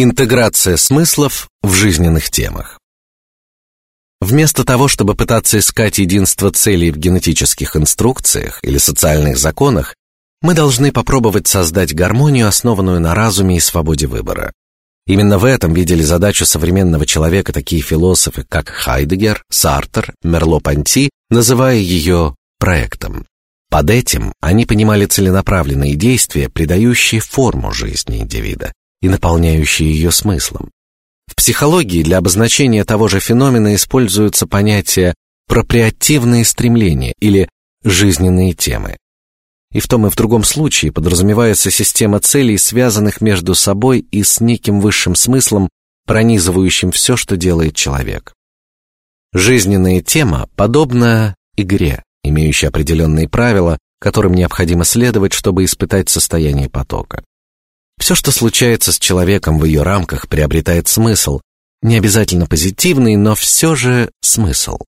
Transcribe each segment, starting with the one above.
Интеграция смыслов в жизненных темах. Вместо того, чтобы пытаться искать единство целей в генетических инструкциях или социальных законах, мы должны попробовать создать гармонию, основанную на разуме и свободе выбора. Именно в этом видели задачу современного человека такие философы, как Хайдегер, Сартер, Мерло-Понти, называя ее проектом. Под этим они понимали целенаправленные действия, придающие форму жизни индивида и наполняющие ее смыслом. В психологии для обозначения того же феномена используются понятия проприативные стремления или жизненные темы. И в том и в другом случае подразумевается система целей, связанных между собой и с неким высшим смыслом, пронизывающим все, что делает человек. Жизненная тема подобна игре, имеющей определенные правила, которым необходимо следовать, чтобы испытать состояние потока. Все, что случается с человеком в ее рамках, приобретает смысл, не обязательно позитивный, но все же смысл.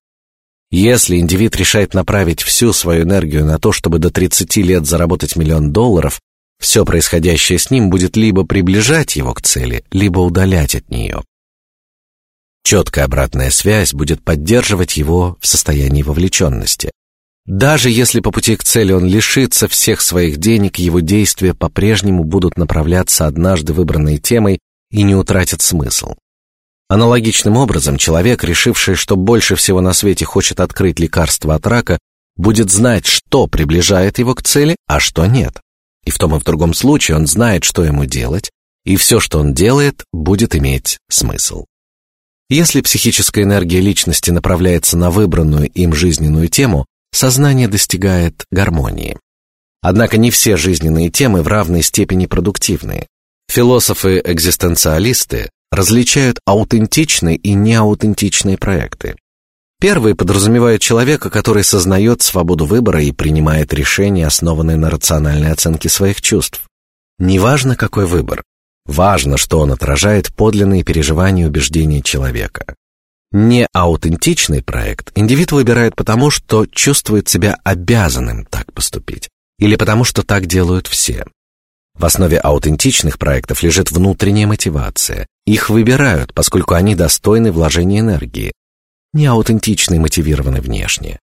Если индивид решает направить всю свою энергию на то, чтобы до 30 лет заработать миллион долларов, все происходящее с ним будет либо приближать его к цели, либо удалять от нее. Четкая обратная связь будет поддерживать его в состоянии вовлеченности. Даже если по пути к цели он лишится всех своих денег, его действия по-прежнему будут направляться однажды выбранной темой и не утратят смысл. Аналогичным образом человек, решивший, что больше всего на свете хочет открыть лекарство от рака, будет знать, что приближает его к цели, а что нет. И в том и в другом случае он знает, что ему делать, и все, что он делает, будет иметь смысл. Если психическая энергия личности направляется на выбранную им жизненную тему, сознание достигает гармонии. Однако не все жизненные темы в равной степени продуктивны. Философы-экзистенциалисты различают аутентичные и неаутентичные проекты. Первый подразумевает человека, который сознает свободу выбора и принимает решения, основанные на рациональной оценке своих чувств. Неважно, какой выбор, важно, что он отражает подлинные переживания и убеждения человека. Не аутентичный проект индивид выбирает потому, что чувствует себя обязанным так поступить, или потому, что так делают все. В основе аутентичных проектов лежит внутренняя мотивация. Их выбирают, поскольку они достойны вложения энергии. Не аутентичные мотивированы внешне.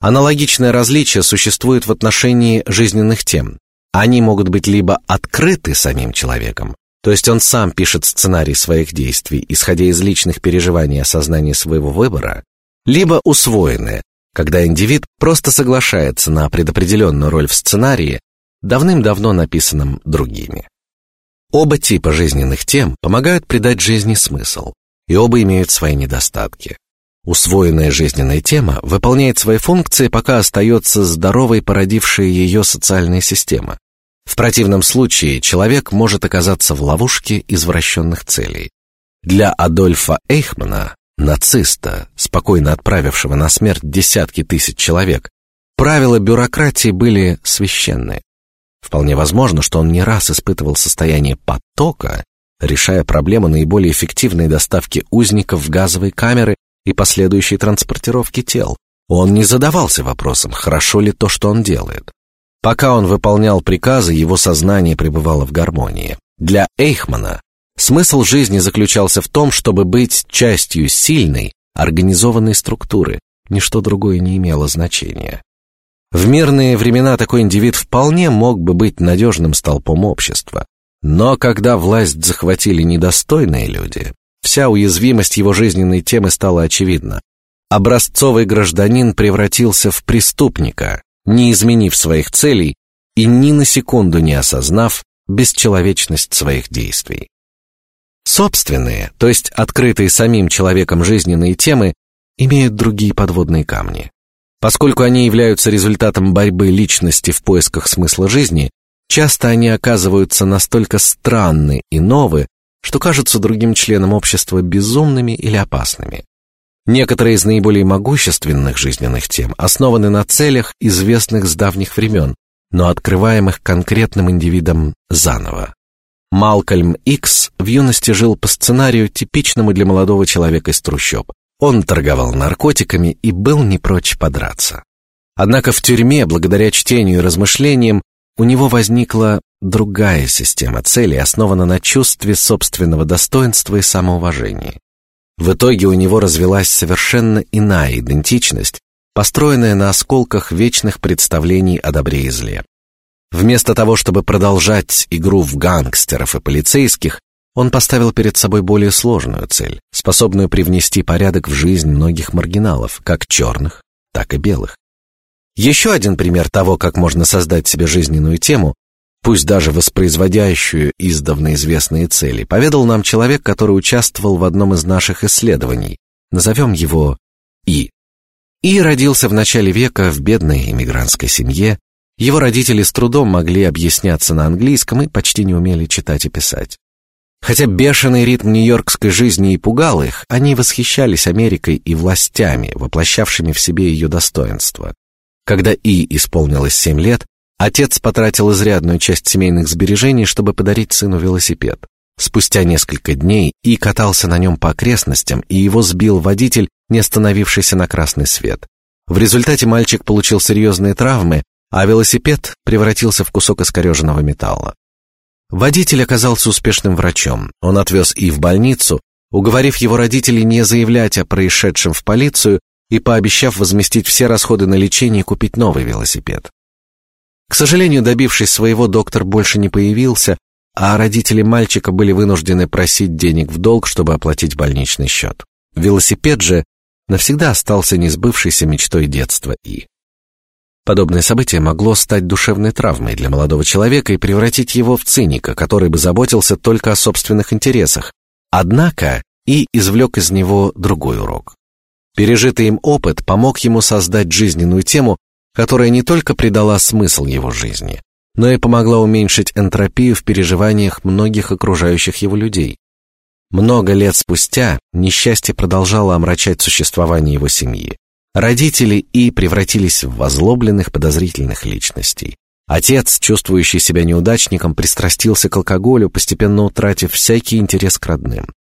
Аналогичное различие существует в отношении жизненных тем. Они могут быть либо открыты самим человеком, то есть он сам пишет сценарий своих действий, исходя из личных переживаний осознания своего выбора, либо усвоенные, когда индивид просто соглашается на предопределенную роль в сценарии, давным-давно написанном другими. Оба типа жизненных тем помогают придать жизни смысл, и оба имеют свои недостатки. Усвоенная жизненная тема выполняет свои функции, пока остается здоровой породившая ее социальная система. В противном случае человек может оказаться в ловушке извращенных целей. Для Адольфа Эйхмана, нациста, спокойно отправившего на смерть десятки тысяч человек, правила бюрократии были священны. Вполне возможно, что он не раз испытывал состояние потока, решая проблему наиболее эффективной доставки узников в газовые камеры и последующей транспортировки тел. Он не задавался вопросом, хорошо ли то, что он делает. Пока он выполнял приказы, его сознание пребывало в гармонии. Для Эйхмана смысл жизни заключался в том, чтобы быть частью сильной, организованной структуры. Ничто другое не имело значения. В мирные времена такой индивид вполне мог бы быть надежным столпом общества. Но когда власть захватили недостойные люди, вся уязвимость его жизненной темы стала очевидна. Образцовый гражданин превратился в преступника, не изменив своих целей и ни на секунду не осознав бесчеловечность своих действий. Собственные, то есть открытые самим человеком жизненные темы, имеют другие подводные камни. Поскольку они являются результатом борьбы личности в поисках смысла жизни, часто они оказываются настолько странны и новы, что кажутся другим членам общества безумными или опасными. Некоторые из наиболее могущественных жизненных тем основаны на целях, известных с давних времен, но открываемых конкретным индивидом заново. Малкольм Икс в юности жил по сценарию, типичному для молодого человека из трущоб. Он торговал наркотиками и был не прочь подраться. Однако в тюрьме, благодаря чтению и размышлениям, у него возникла другая система целей, основана на чувстве собственного достоинства и самоуважения. В итоге у него развилась совершенно иная идентичность, построенная на осколках вечных представлений о добре и зле. Вместо того, чтобы продолжать игру в гангстеров и полицейских, он поставил перед собой более сложную цель, способную привнести порядок в жизнь многих маргиналов, как черных, так и белых. Еще один пример того, как можно создать себе жизненную тему, пусть даже воспроизводящую издавна известные цели, поведал нам человек, который участвовал в одном из наших исследований. Назовем его И. И родился в начале века в бедной иммигрантской семье. Его родители с трудом могли объясняться на английском и почти не умели читать и писать. Хотя бешеный ритм нью-йоркской жизни и пугал их, они восхищались Америкой и властями, воплощавшими в себе ее достоинства. Когда И исполнилось семь лет, отец потратил изрядную часть семейных сбережений, чтобы подарить сыну велосипед. Спустя несколько дней И катался на нем по окрестностям, и его сбил водитель, не остановившийся на красный свет. В результате мальчик получил серьезные травмы, а велосипед превратился в кусок искореженного металла. Водитель оказался успешным врачом. Он отвез И в больницу, уговорив его родителей не заявлять о происшедшем в полицию и пообещав возместить все расходы на лечение и купить новый велосипед. К сожалению, добившись своего, доктор больше не появился, а родители мальчика были вынуждены просить денег в долг, чтобы оплатить больничный счет. Велосипед же навсегда остался несбывшейся мечтой детства И. Подобное событие могло стать душевной травмой для молодого человека и превратить его в циника, который бы заботился только о собственных интересах. Однако и извлек из него другой урок. Пережитый им опыт помог ему создать жизненную тему, которая не только придала смысл его жизни, но и помогла уменьшить энтропию в переживаниях многих окружающих его людей. Много лет спустя несчастье продолжало омрачать существование его семьи. Родители и превратились в возлобленных подозрительных личностей. Отец, чувствующий себя неудачником, пристрастился к алкоголю, постепенно утратив всякий интерес к родным.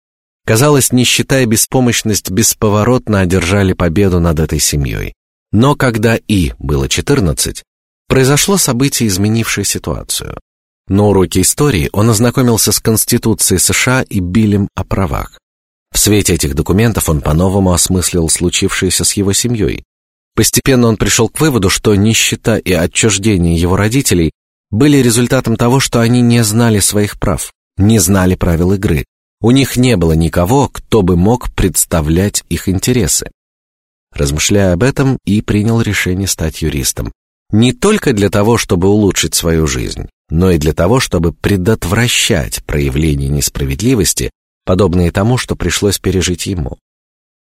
Казалось, нищета и беспомощность бесповоротно одержали победу над этой семьей. Но когда И было 14, произошло событие, изменившее ситуацию. На уроке истории он ознакомился с Конституцией США и Биллем о правах. В свете этих документов он по-новому осмыслил случившееся с его семьей. Постепенно он пришел к выводу, что нищета и отчуждение его родителей были результатом того, что они не знали своих прав, не знали правил игры. У них не было никого, кто бы мог представлять их интересы. Размышляя об этом, и принял решение стать юристом, не только для того, чтобы улучшить свою жизнь, но и для того, чтобы предотвращать проявление несправедливости подобные тому, что пришлось пережить ему.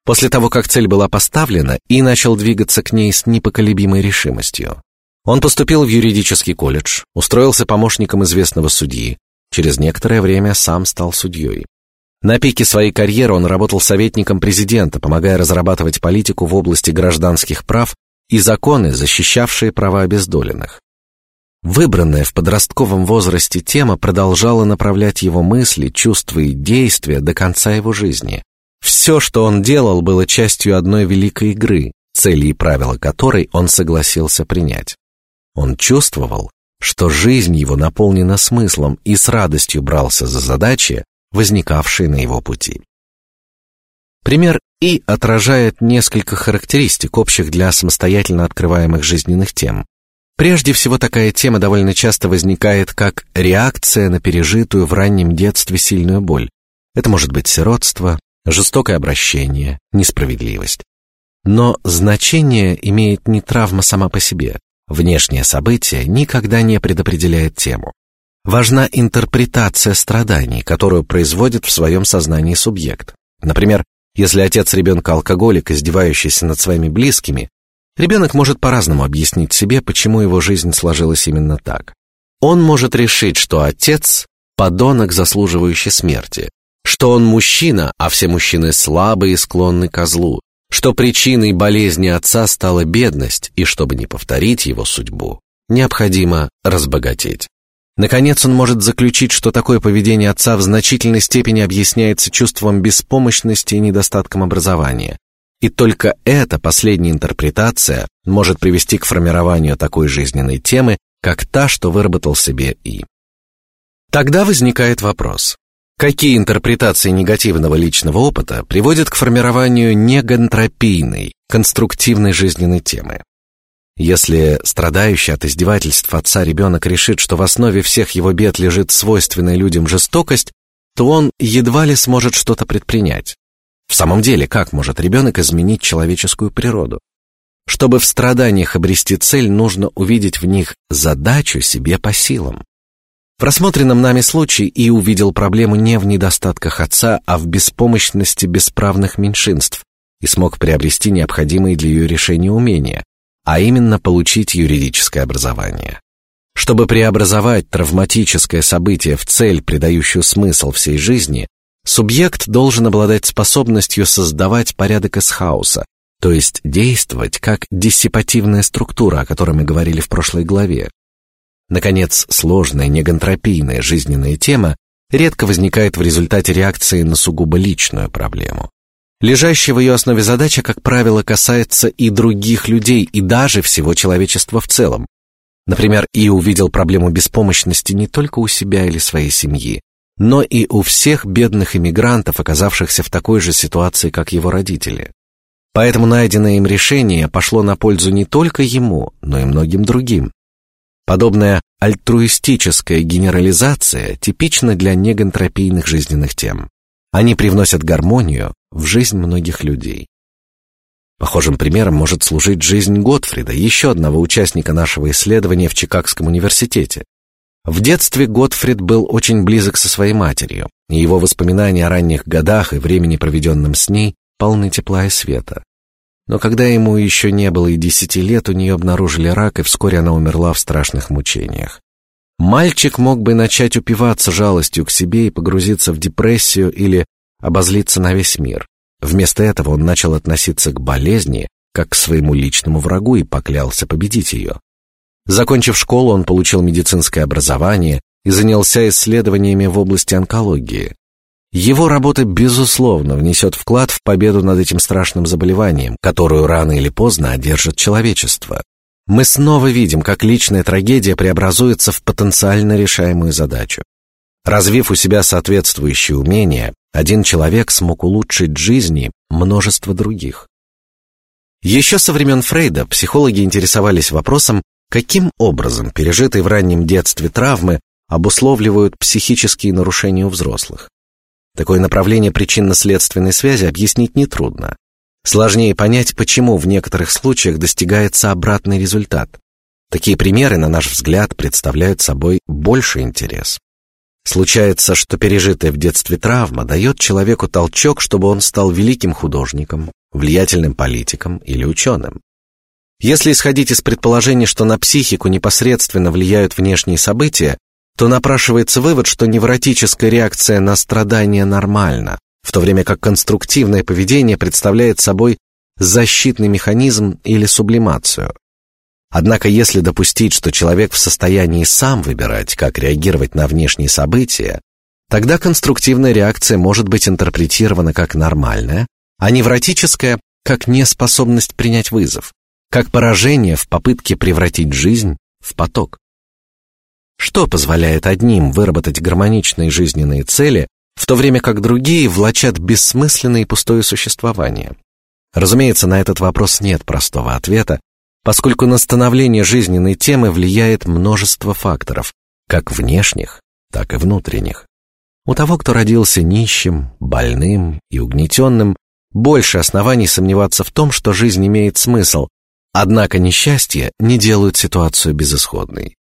После того, как цель была поставлена, и начал двигаться к ней с непоколебимой решимостью. Он поступил в юридический колледж, устроился помощником известного судьи, через некоторое время сам стал судьей. На пике своей карьеры он работал советником президента, помогая разрабатывать политику в области гражданских прав и законы, защищавшие права обездоленных. Выбранная в подростковом возрасте тема продолжала направлять его мысли, чувства и действия до конца его жизни. Все, что он делал, было частью одной великой игры, цели и правила которой он согласился принять. Он чувствовал, что жизнь его наполнена смыслом и с радостью брался за задачи, возникавшие на его пути. Пример И отражает несколько характеристик, общих для самостоятельно открываемых жизненных тем. Прежде всего, такая тема довольно часто возникает как реакция на пережитую в раннем детстве сильную боль. Это может быть сиротство, жестокое обращение, несправедливость. Но значение имеет не травма сама по себе. Внешнее событие никогда не предопределяет тему. Важна интерпретация страданий, которую производит в своем сознании субъект. Например, если отец ребенка алкоголик, издевающийся над своими близкими, Ребенок может по-разному объяснить себе, почему его жизнь сложилась именно так. Он может решить, что отец подонок, заслуживающий смерти, что он мужчина, а все мужчины слабые и склонны к злу, что причиной болезни отца стала бедность, и чтобы не повторить его судьбу, необходимо разбогатеть. Наконец, он может заключить, что такое поведение отца в значительной степени объясняется чувством беспомощности и недостатком образования, и только эта последняя интерпретация может привести к формированию такой жизненной темы, как та, что выработал себе И. Тогда возникает вопрос: какие интерпретации негативного личного опыта приводят к формированию негантропийной, конструктивной жизненной темы? Если страдающий от издевательств отца ребенок решит, что в основе всех его бед лежит свойственная людям жестокость, то он едва ли сможет что-то предпринять. В самом деле, как может ребенок изменить человеческую природу? Чтобы в страданиях обрести цель, нужно увидеть в них задачу себе по силам. В рассмотренном нами случае и увидел проблему не в недостатках отца, а в беспомощности бесправных меньшинств и смог приобрести необходимые для ее решения умения, а именно получить юридическое образование. Чтобы преобразовать травматическое событие в цель, придающую смысл всей жизни, субъект должен обладать способностью создавать порядок из хаоса, то есть действовать как диссипативная структура, о которой мы говорили в прошлой главе. Наконец, сложная негантропийная жизненная тема редко возникает в результате реакции на сугубо личную проблему. Лежащая в ее основе задача, как правило, касается и других людей, и даже всего человечества в целом. Например, И увидел проблему беспомощности не только у себя или своей семьи, но и у всех бедных иммигрантов, оказавшихся в такой же ситуации, как его родители. Поэтому найденное им решение пошло на пользу не только ему, но и многим другим. Подобная альтруистическая генерализация типична для негантропийных жизненных тем. Они привносят гармонию в жизнь многих людей. Похожим примером может служить жизнь Готфрида, еще одного участника нашего исследования в Чикагском университете. В детстве Готфрид был очень близок со своей матерью, и его воспоминания о ранних годах и времени, проведенном с ней, полны тепла и света. Но когда ему еще не было и десяти лет, у нее обнаружили рак, и вскоре она умерла в страшных мучениях. Мальчик мог бы начать упиваться жалостью к себе и погрузиться в депрессию или обозлиться на весь мир. Вместо этого он начал относиться к болезни как к своему личному врагу и поклялся победить ее. Закончив школу, он получил медицинское образование и занялся исследованиями в области онкологии. Его работа, безусловно, внесет вклад в победу над этим страшным заболеванием, которую рано или поздно одержит человечество. Мы снова видим, как личная трагедия преобразуется в потенциально решаемую задачу. Развив у себя соответствующие умения, один человек смог улучшить жизни множества других. Еще со времен Фрейда психологи интересовались вопросом, каким образом пережитые в раннем детстве травмы обусловливают психические нарушения у взрослых. Такое направление причинно-следственной связи объяснить нетрудно. Сложнее понять, почему в некоторых случаях достигается обратный результат. Такие примеры, на наш взгляд, представляют собой больше интерес. Случается, что пережитая в детстве травма дает человеку толчок, чтобы он стал великим художником, влиятельным политиком или ученым. Если исходить из предположения, что на психику непосредственно влияют внешние события, то напрашивается вывод, что невротическая реакция на страдания нормальна, в то время как конструктивное поведение представляет собой защитный механизм или сублимацию. Однако, если допустить, что человек в состоянии сам выбирать, как реагировать на внешние события, тогда конструктивная реакция может быть интерпретирована как нормальная, а невротическая как неспособность принять вызов, как поражение в попытке превратить жизнь в поток. Что позволяет одним выработать гармоничные жизненные цели, в то время как другие влачат бессмысленное и пустое существование? Разумеется, на этот вопрос нет простого ответа, поскольку на становление жизненной темы влияет множество факторов, как внешних, так и внутренних. У того, кто родился нищим, больным и угнетенным, больше оснований сомневаться в том, что жизнь имеет смысл. Однако несчастье не делают ситуацию безысходной.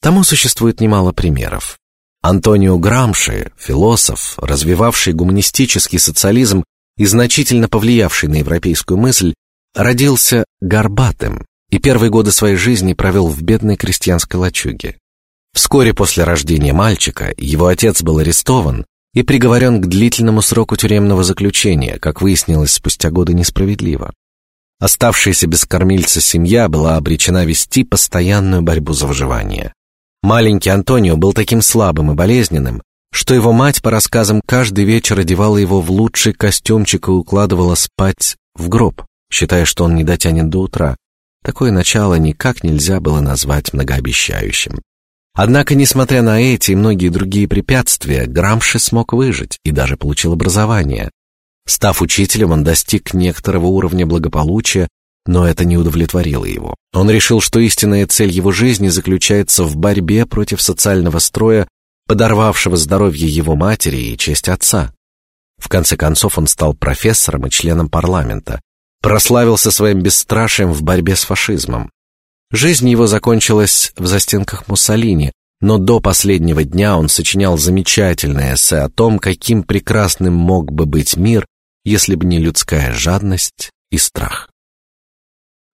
Тому существует немало примеров. Антонио Грамши, философ, развивавший гуманистический социализм и значительно повлиявший на европейскую мысль, родился горбатым и первые годы своей жизни провел в бедной крестьянской лачуге. Вскоре после рождения мальчика его отец был арестован и приговорен к длительному сроку тюремного заключения, как выяснилось спустя годы несправедливо. Оставшаяся без кормильца семья была обречена вести постоянную борьбу за выживание. Маленький Антонио был таким слабым и болезненным, что его мать, по рассказам, каждый вечер одевала его в лучший костюмчик и укладывала спать в гроб, считая, что он не дотянет до утра. Такое начало никак нельзя было назвать многообещающим. Однако, несмотря на эти и многие другие препятствия, Грамши смог выжить и даже получил образование. Став учителем, он достиг некоторого уровня благополучия, но это не удовлетворило его. Он решил, что истинная цель его жизни заключается в борьбе против социального строя, подорвавшего здоровье его матери и честь отца. В конце концов он стал профессором и членом парламента, прославился своим бесстрашием в борьбе с фашизмом. Жизнь его закончилась в застенках Муссолини, но до последнего дня он сочинял замечательное эссе о том, каким прекрасным мог бы быть мир, если бы не людская жадность и страх.